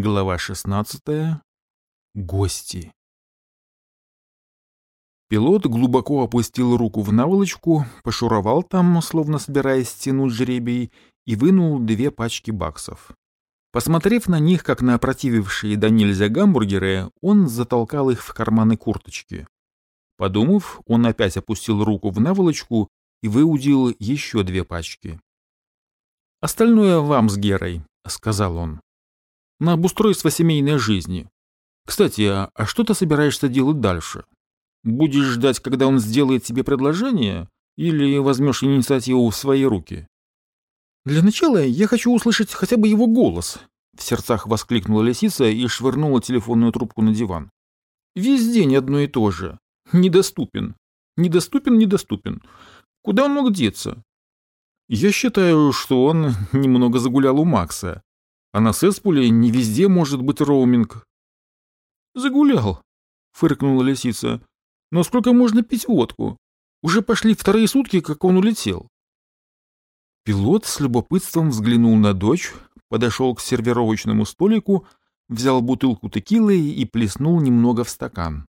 Глава 16. Гости. Пилот глубоко опустил руку в наволочку, пошуровал там, словно собираясь стянуть жребий, и вынул две пачки баксов. Посмотрев на них, как на опротивившие до нельзя гамбургеры, он затолкал их в карманы курточки. Подумав, он опять опустил руку в наволочку и выудил еще две пачки. «Остальное вам с Герой», — сказал он на обустройство семейной жизни. Кстати, а, а что ты собираешься делать дальше? Будешь ждать, когда он сделает тебе предложение, или возьмешь инициативу в свои руки? Для начала я хочу услышать хотя бы его голос, в сердцах воскликнула лисица и швырнула телефонную трубку на диван. Весь день одно и то же. Недоступен. Недоступен, недоступен. Куда он мог деться? Я считаю, что он немного загулял у Макса. А на Сеспуле не везде может быть роуминг. Загулял, фыркнула лисица. Но сколько можно пить водку? Уже пошли вторые сутки, как он улетел. Пилот с любопытством взглянул на дочь, подошел к сервировочному столику, взял бутылку текилы и плеснул немного в стакан.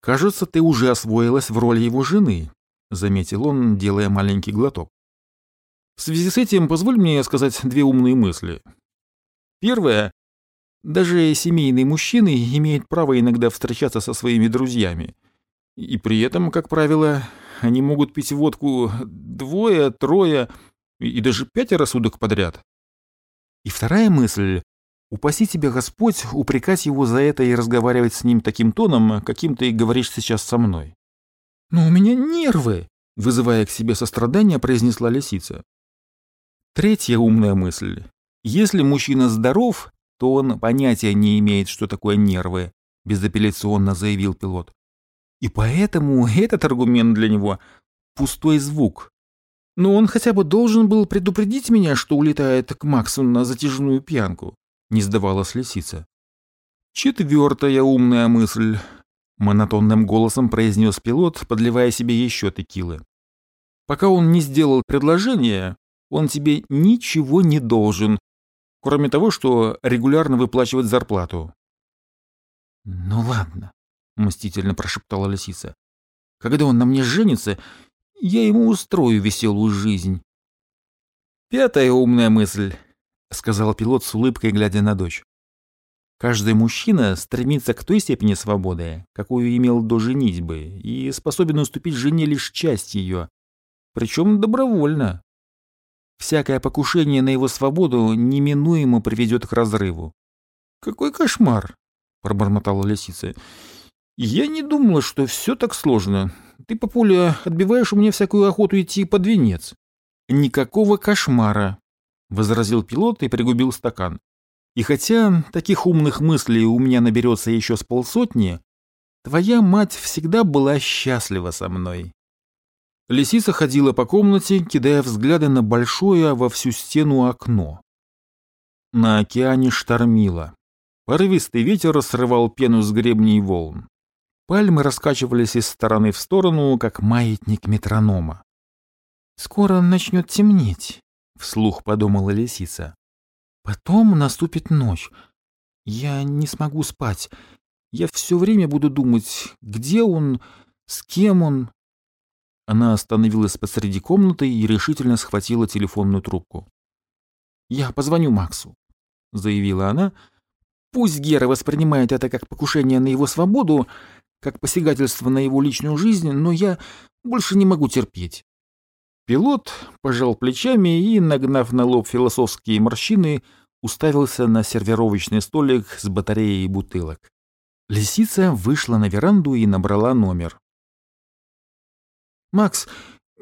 «Кажется, ты уже освоилась в роли его жены», — заметил он, делая маленький глоток. «В связи с этим позволь мне сказать две умные мысли. Первое. Даже семейные мужчины имеют право иногда встречаться со своими друзьями. И при этом, как правило, они могут пить водку двое, трое и даже пятеро суток подряд. И вторая мысль. Упаси тебя Господь упрекать его за это и разговаривать с ним таким тоном, каким ты говоришь сейчас со мной. «Но у меня нервы!» — вызывая к себе сострадание, произнесла лисица. Третья умная мысль. Если мужчина здоров, то он понятия не имеет, что такое нервы, безапелляционно заявил пилот. И поэтому этот аргумент для него — пустой звук. Но он хотя бы должен был предупредить меня, что улетает к Максу на затяжную пьянку, не сдавалась лисица. Четвертая умная мысль, монотонным голосом произнес пилот, подливая себе еще текилы. Пока он не сделал предложение, он тебе ничего не должен, кроме того, что регулярно выплачивать зарплату. «Ну ладно», — мстительно прошептала лисица. «Когда он на мне женится, я ему устрою веселую жизнь». «Пятая умная мысль», — сказал пилот с улыбкой, глядя на дочь. «Каждый мужчина стремится к той степени свободы, какую имел до женитьбы, и способен уступить жене лишь часть ее, причем добровольно, Всякое покушение на его свободу неминуемо приведет к разрыву. «Какой кошмар!» — пробормотала лисица. «Я не думала, что все так сложно. Ты, папуля, отбиваешь у меня всякую охоту идти под венец». «Никакого кошмара», — возразил пилот и пригубил стакан. «И хотя таких умных мыслей у меня наберется еще с полсотни, твоя мать всегда была счастлива со мной. Лисица ходила по комнате, кидая взгляды на большое во всю стену окно. На океане штормило. Порывистый ветер срывал пену с гребней волн. Пальмы раскачивались из стороны в сторону, как маятник метронома. «Скоро начнет темнеть», — вслух подумала лисица. «Потом наступит ночь. Я не смогу спать. Я все время буду думать, где он, с кем он, она остановилась посреди комнаты и решительно схватила телефонную трубку. «Я позвоню Максу», — заявила она. «Пусть Гера воспринимает это как покушение на его свободу, как посягательство на его личную жизнь, но я больше не могу терпеть». Пилот пожал плечами и, нагнав на лоб философские морщины, уставился на сервировочный столик с батареей бутылок. Лисица вышла на веранду и набрала номер. «Макс,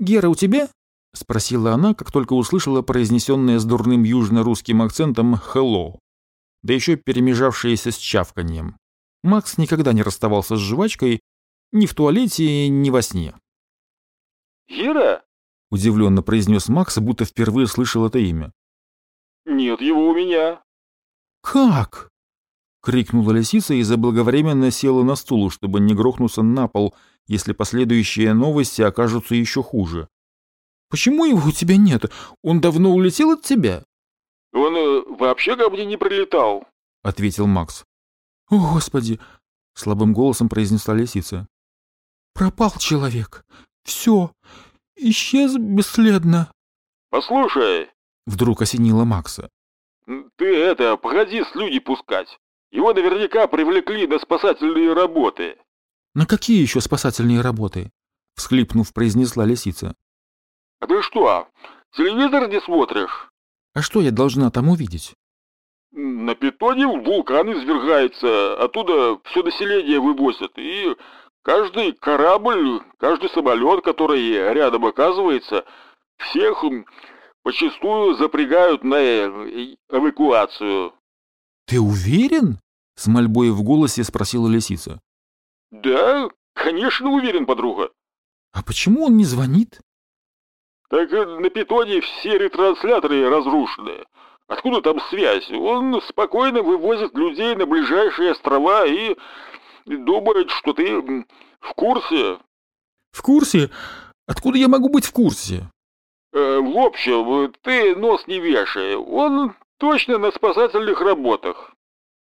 Гера у тебя?» — спросила она, как только услышала произнесенное с дурным южно-русским акцентом «hello», да еще перемежавшееся с чавканьем. Макс никогда не расставался с жвачкой ни в туалете, ни во сне. «Гера?» — удивленно произнес Макс, будто впервые слышал это имя. «Нет его у меня». «Как?» — крикнула лисица и заблаговременно села на стул, чтобы не грохнуться на пол — если последующие новости окажутся еще хуже. «Почему его у тебя нет? Он давно улетел от тебя?» «Он э, вообще ко мне не прилетал. — ответил Макс. «О, Господи!» — слабым голосом произнесла лисица. «Пропал человек. Все. Исчез бесследно». «Послушай!» — вдруг осенило Макса. «Ты это, погоди с люди пускать. Его наверняка привлекли на спасательные работы». «На какие еще спасательные работы?» — всхлипнув, произнесла лисица. «А ты что, телевизор не смотришь?» «А что я должна там увидеть?» «На питоне вулкан извергается, оттуда все население вывозят, и каждый корабль, каждый самолет, который рядом оказывается, всех почастую запрягают на эвакуацию». «Ты уверен?» — с мольбой в голосе спросила лисица. «Да, конечно уверен, подруга». «А почему он не звонит?» «Так э, на питоне все ретрансляторы разрушены. Откуда там связь? Он спокойно вывозит людей на ближайшие острова и думает, что ты в курсе». «В курсе? Откуда я могу быть в курсе?» э, «В общем, ты нос не вешай. Он точно на спасательных работах».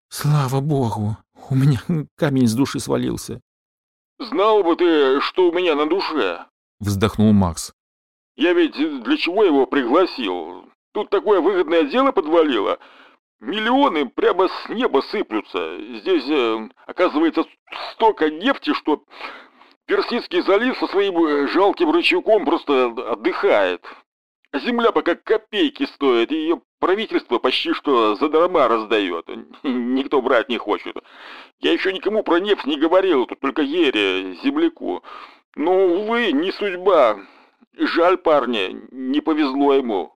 «Слава богу, у меня камень с души свалился». «Знал бы ты, что у меня на душе», — вздохнул Макс. «Я ведь для чего его пригласил? Тут такое выгодное дело подвалило. Миллионы прямо с неба сыплются. Здесь, э, оказывается, столько нефти, что Персидский залив со своим э, жалким рычагом просто отдыхает. Земля пока копейки стоит, и ее правительство почти что за дарма раздает. Никто брать не хочет. Я еще никому про нефть не говорил, тут только Ере, земляку. Но, увы, не судьба. Жаль парня, не повезло ему.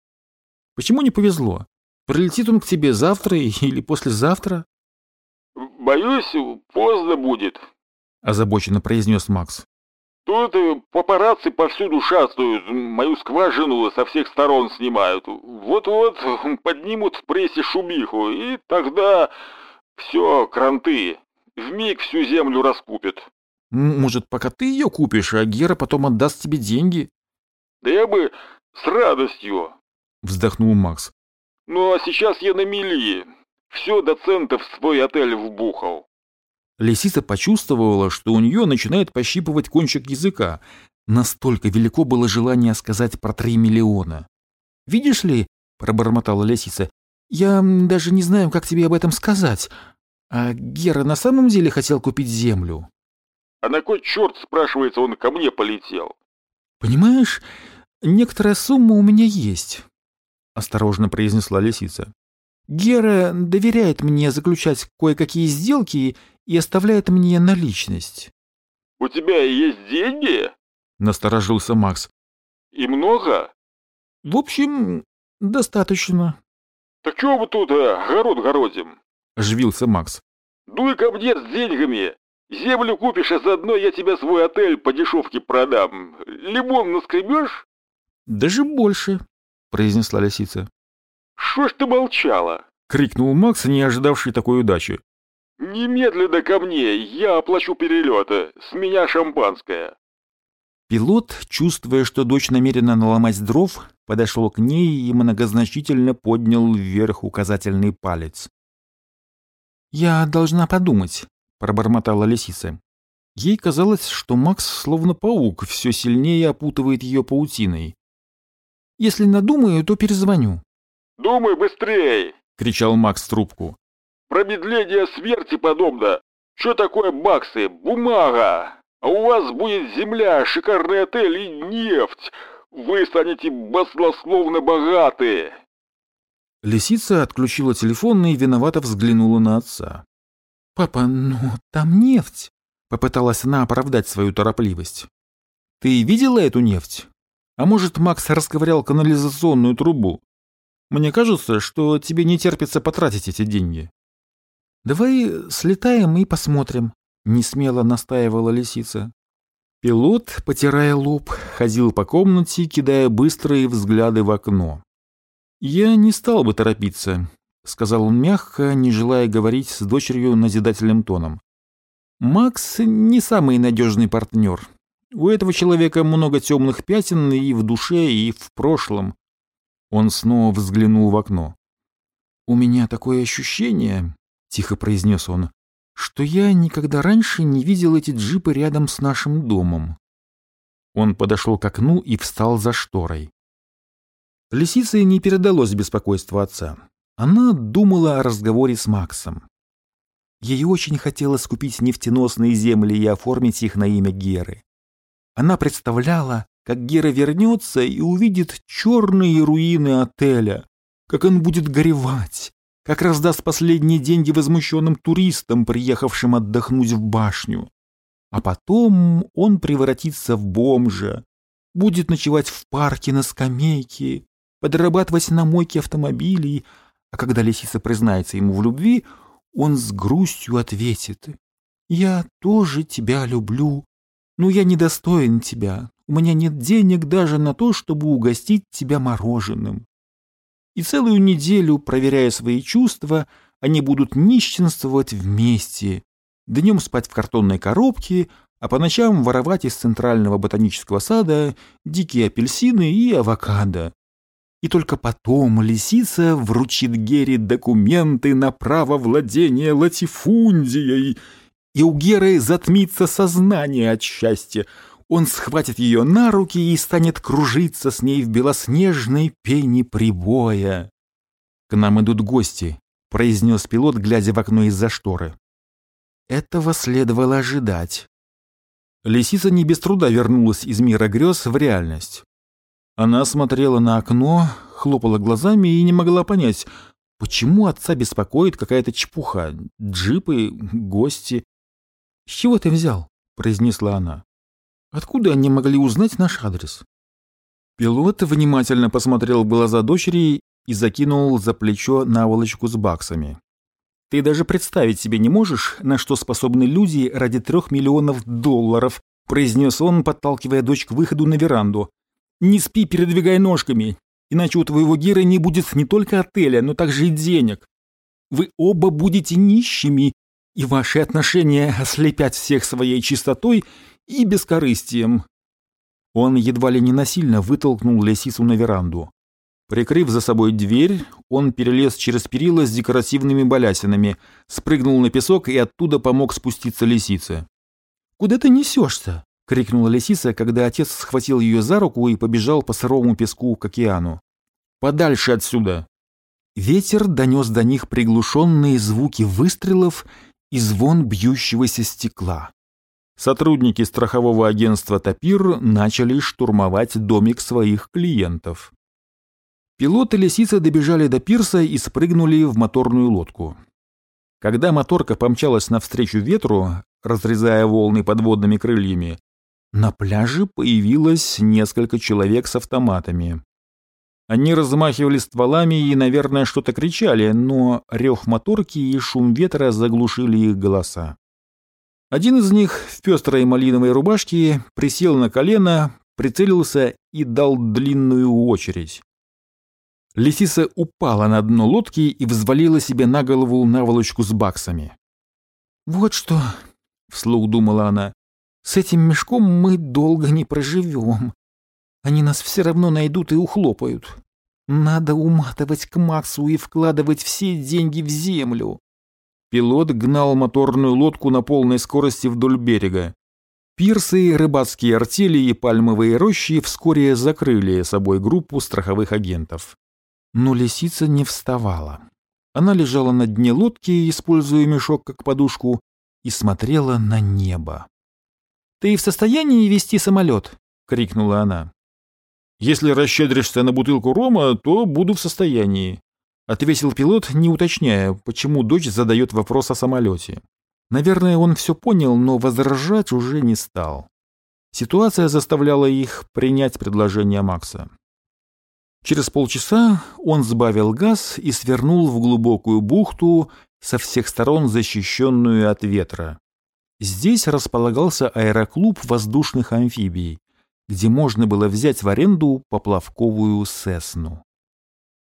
Почему не повезло? Прилетит он к тебе завтра или послезавтра? Боюсь, поздно будет, озабоченно произнес Макс. Тут папарацци повсюду шастают, мою скважину со всех сторон снимают. Вот-вот поднимут в прессе шумиху, и тогда все, кранты, вмиг всю землю раскупят. Может, пока ты ее купишь, а Гера потом отдаст тебе деньги? Да я бы с радостью, вздохнул Макс. Ну а сейчас я на мели. Все до центов в свой отель вбухал. Лисица почувствовала, что у нее начинает пощипывать кончик языка. Настолько велико было желание сказать про три миллиона. «Видишь ли», — пробормотала лисица, — «я даже не знаю, как тебе об этом сказать. А Гера на самом деле хотел купить землю?» «А на кой черт, спрашивается, он ко мне полетел?» «Понимаешь, некоторая сумма у меня есть», — осторожно произнесла лисица. «Гера доверяет мне заключать кое-какие сделки и оставляет мне наличность». «У тебя есть деньги?» — насторожился Макс. «И много?» «В общем, достаточно». «Так чего мы тут э, огород городим?» — оживился Макс. «Дуй ко мне с деньгами. Землю купишь, а заодно я тебе свой отель по дешевке продам. Лимон наскребешь?» «Даже больше», — произнесла лисица. «Что ж ты молчала?» — крикнул Макс, не ожидавший такой удачи. «Немедленно ко мне, я оплачу перелеты, с меня шампанское». Пилот, чувствуя, что дочь намерена наломать дров, подошел к ней и многозначительно поднял вверх указательный палец. «Я должна подумать», — пробормотала лисица. Ей казалось, что Макс, словно паук, все сильнее опутывает ее паутиной. «Если надумаю, то перезвоню». «Думай быстрее!» — кричал Макс в трубку. Промедление смерти подобно. Что такое баксы? Бумага. А у вас будет земля, шикарный отель и нефть. Вы станете баснословно богаты. Лисица отключила телефон и виновато взглянула на отца. «Папа, ну, там нефть!» Попыталась она оправдать свою торопливость. «Ты видела эту нефть? А может, Макс расковырял канализационную трубу? Мне кажется, что тебе не терпится потратить эти деньги». «Давай слетаем и посмотрим», — несмело настаивала лисица. Пилот, потирая лоб, ходил по комнате, кидая быстрые взгляды в окно. «Я не стал бы торопиться», — сказал он мягко, не желая говорить с дочерью назидательным тоном. «Макс не самый надежный партнер. У этого человека много темных пятен и в душе, и в прошлом». Он снова взглянул в окно. «У меня такое ощущение, тихо произнес он, что я никогда раньше не видел эти джипы рядом с нашим домом. Он подошел к окну и встал за шторой. Лисице не передалось беспокойство отца. Она думала о разговоре с Максом. Ей очень хотелось купить нефтеносные земли и оформить их на имя Геры. Она представляла, как Гера вернется и увидит черные руины отеля, как он будет горевать, как раздаст последние деньги возмущенным туристам, приехавшим отдохнуть в башню. А потом он превратится в бомжа, будет ночевать в парке на скамейке, подрабатывать на мойке автомобилей, а когда лисица признается ему в любви, он с грустью ответит «Я тоже тебя люблю, но я недостоин тебя, у меня нет денег даже на то, чтобы угостить тебя мороженым». И целую неделю, проверяя свои чувства, они будут нищенствовать вместе, днем спать в картонной коробке, а по ночам воровать из центрального ботанического сада дикие апельсины и авокадо, и только потом лисица вручит Гере документы на право владения латифундией, и у Геры затмится сознание от счастья. Он схватит ее на руки и станет кружиться с ней в белоснежной пене прибоя. «К нам идут гости», — произнес пилот, глядя в окно из-за шторы. Этого следовало ожидать. Лисица не без труда вернулась из мира грез в реальность. Она смотрела на окно, хлопала глазами и не могла понять, почему отца беспокоит какая-то чепуха, джипы, гости. «С чего ты взял?» — произнесла она. «Откуда они могли узнать наш адрес?» Пилот внимательно посмотрел в глаза дочери и закинул за плечо наволочку с баксами. «Ты даже представить себе не можешь, на что способны люди ради трех миллионов долларов», произнес он, подталкивая дочь к выходу на веранду. Не спи, передвигай ножками, иначе у твоего Гера не будет не только отеля, но также и денег. Вы оба будете нищими, и ваши отношения ослепят всех своей чистотой и бескорыстием». Он едва ли не насильно вытолкнул лисицу на веранду. Прикрыв за собой дверь, он перелез через перила с декоративными балясинами, спрыгнул на песок и оттуда помог спуститься лисице. «Куда ты несешься?» — крикнула лисица, когда отец схватил ее за руку и побежал по сырому песку к океану. «Подальше отсюда!» Ветер донес до них приглушенные звуки выстрелов и звон бьющегося стекла. Сотрудники страхового агентства «Тапир» начали штурмовать домик своих клиентов. Пилот и лисица добежали до пирса и спрыгнули в моторную лодку. Когда моторка помчалась навстречу ветру, разрезая волны подводными крыльями, на пляже появилось несколько человек с автоматами. Они размахивали стволами и, наверное, что-то кричали, но рев моторки и шум ветра заглушили их голоса. Один из них в пестрой малиновой рубашке присел на колено, прицелился и дал длинную очередь. Лисиса упала на дно лодки и взвалила себе на голову наволочку с баксами. «Вот что», — вслух думала она, с этим мешком мы долго не проживем. Они нас все равно найдут и ухлопают. Надо уматывать к Максу и вкладывать все деньги в землю. Пилот гнал моторную лодку на полной скорости вдоль берега. Пирсы, рыбацкие артели и пальмовые рощи вскоре закрыли собой группу страховых агентов. Но лисица не вставала. Она лежала на дне лодки, используя мешок как подушку, и смотрела на небо. «Ты в состоянии вести самолет?» — крикнула она. «Если расщедришься на бутылку рома, то буду в состоянии», — ответил пилот, не уточняя, почему дочь задает вопрос о самолете. Наверное, он все понял, но возражать уже не стал. Ситуация заставляла их принять предложение Макса. Через полчаса он сбавил газ и свернул в глубокую бухту, со всех сторон защищенную от ветра. Здесь располагался аэроклуб воздушных амфибий, где можно было взять в аренду поплавковую «Сесну».